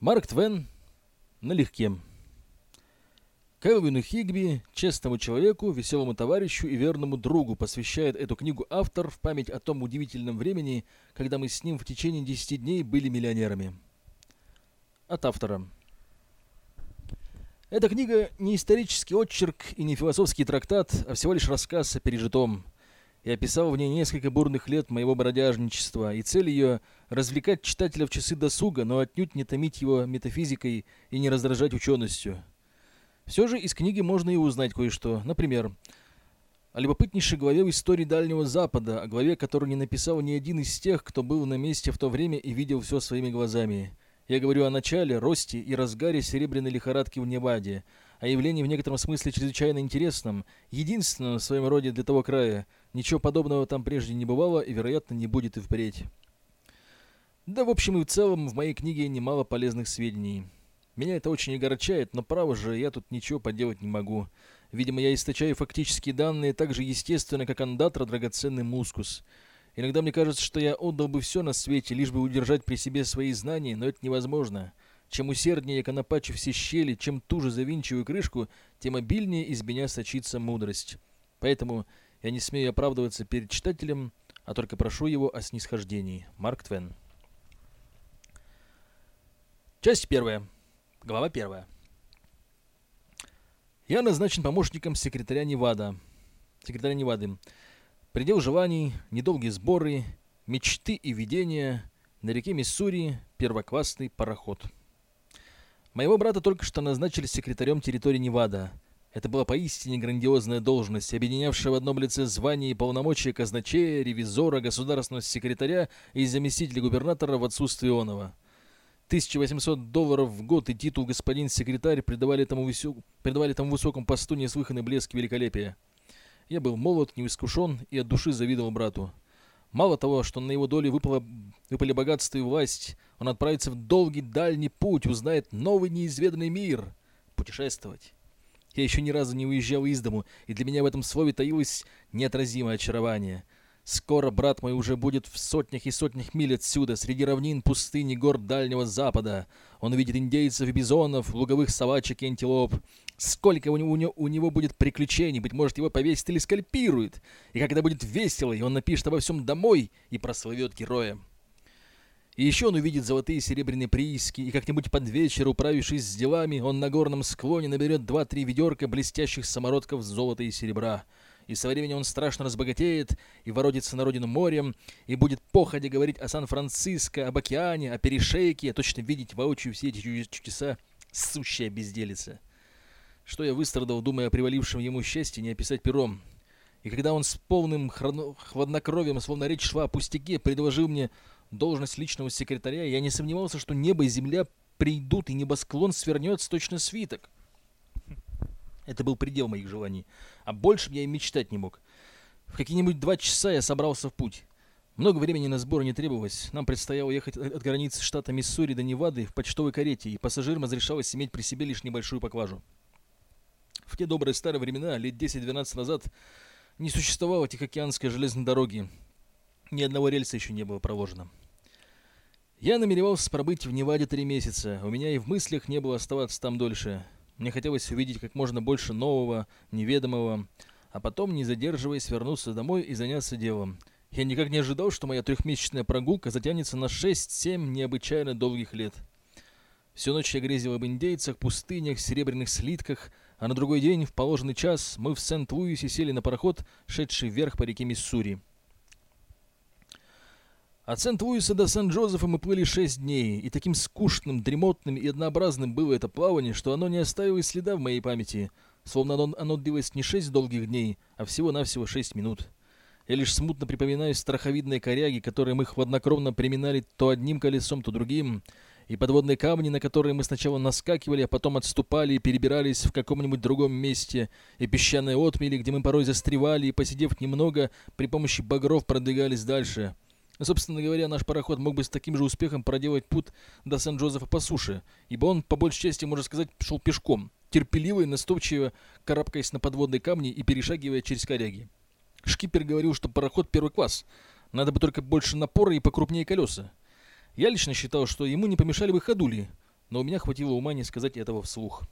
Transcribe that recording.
Марк Твен налегке. Кэлвину Хигби, честному человеку, веселому товарищу и верному другу, посвящает эту книгу автор в память о том удивительном времени, когда мы с ним в течение 10 дней были миллионерами. От автора. Эта книга не исторический отчерк и не философский трактат, а всего лишь рассказ о пережитом. Я описал в ней несколько бурных лет моего бродяжничества, и цель ее – развлекать читателя в часы досуга, но отнюдь не томить его метафизикой и не раздражать ученостью. Все же из книги можно и узнать кое-что. Например, о любопытнейшей главе в истории Дальнего Запада, о главе, которую не написал ни один из тех, кто был на месте в то время и видел все своими глазами. Я говорю о начале, росте и разгаре серебряной лихорадки в Неваде, о явлении в некотором смысле чрезвычайно интересном, единственном в своем роде для того края. Ничего подобного там прежде не бывало и, вероятно, не будет и впредь. Да, в общем и в целом, в моей книге немало полезных сведений. Меня это очень огорчает, но право же, я тут ничего поделать не могу. Видимо, я источаю фактические данные так же естественно, как андатра драгоценный мускус. Иногда мне кажется, что я отдал бы все на свете, лишь бы удержать при себе свои знания, но это невозможно. Чем усерднее я конопачу все щели, чем туже завинчиваю крышку, тем обильнее из меня сочится мудрость. Поэтому я не смею оправдываться перед читателем, а только прошу его о снисхождении. Марк Твен. Часть первая. Глава первая. Я назначен помощником секретаря Невада. Секретаря Невады. Предел желаний, недолгие сборы, мечты и видения, на реке Миссури первоклассный пароход. Моего брата только что назначили секретарем территории Невада. Это была поистине грандиозная должность, объединявшая в одном лице звание и полномочия казначея, ревизора, государственного секретаря и заместителя губернатора в отсутствие онова. 1800 долларов в год и титул господин секретарь придавали этому, высок... придавали этому высокому посту неслыханный блеск великолепия. Я был молод, неискушен и от души завидовал брату. Мало того, что на его доле выпало, выпали богатство и власть, он отправится в долгий дальний путь, узнает новый неизведанный мир. Путешествовать. Я еще ни разу не уезжал из дому, и для меня в этом слове таилось неотразимое очарование — Скоро брат мой уже будет в сотнях и сотнях миль отсюда, среди равнин, пустыни, гор Дальнего Запада. Он увидит индейцев и бизонов, луговых собачек и антилоп. Сколько у него, у него будет приключений, быть может, его повесят или скальпируют. И когда будет весело, и он напишет обо всем домой и прославит героя. И еще он увидит золотые и серебряные прииски, и как-нибудь под вечер, управившись с делами, он на горном склоне наберет два-три ведерка блестящих самородков золота и серебра и со временем он страшно разбогатеет и воротится на родину морем, и будет походя говорить о Сан-Франциско, об океане, о перешейке, а точно видеть воочию все эти чудеса, сущая безделица. Что я выстрадал, думая о привалившем ему счастье, не описать пером. И когда он с полным храно... хладнокровием, словно речь шла о пустяке, предложил мне должность личного секретаря, я не сомневался, что небо и земля придут, и небосклон свернется точно свиток. Это был предел моих желаний. А больше я и мечтать не мог. В какие-нибудь два часа я собрался в путь. Много времени на сбор не требовалось. Нам предстояло ехать от границы штата Миссури до Невады в почтовой карете, и пассажирам разрешалось иметь при себе лишь небольшую поклажу. В те добрые старые времена, лет 10-12 назад, не существовало Тихоокеанской железной дороги. Ни одного рельса еще не было проложено. Я намеревался пробыть в Неваде три месяца. У меня и в мыслях не было оставаться там дольше. Мне хотелось увидеть как можно больше нового, неведомого, а потом, не задерживаясь, вернуться домой и заняться делом. Я никак не ожидал, что моя трехмесячная прогулка затянется на 6-7 необычайно долгих лет. Всю ночь я грезил об индейцах, пустынях, серебряных слитках, а на другой день, в положенный час, мы в Сент-Луисе сели на пароход, шедший вверх по реке Миссури. От Сент-Луиса до Сан-Джозефа мы плыли шесть дней, и таким скучным, дремотным и однообразным было это плавание, что оно не оставило следа в моей памяти, словно оно, оно длилось не шесть долгих дней, а всего-навсего шесть минут. Я лишь смутно припоминаю страховидные коряги, которые мы хладнокровно приминали то одним колесом, то другим, и подводные камни, на которые мы сначала наскакивали, а потом отступали и перебирались в каком-нибудь другом месте, и песчаные отмели, где мы порой застревали и, посидев немного, при помощи багров продвигались дальше — Собственно говоря, наш пароход мог бы с таким же успехом проделать путь до Сан-Джозефа по суше, ибо он, по большей части, можно сказать, шел пешком, терпеливо и настойчиво карабкаясь на подводные камни и перешагивая через коряги. Шкипер говорил, что пароход первый класс, надо бы только больше напора и покрупнее колеса. Я лично считал, что ему не помешали бы ходули, Но у меня хватило ума не сказать этого вслух.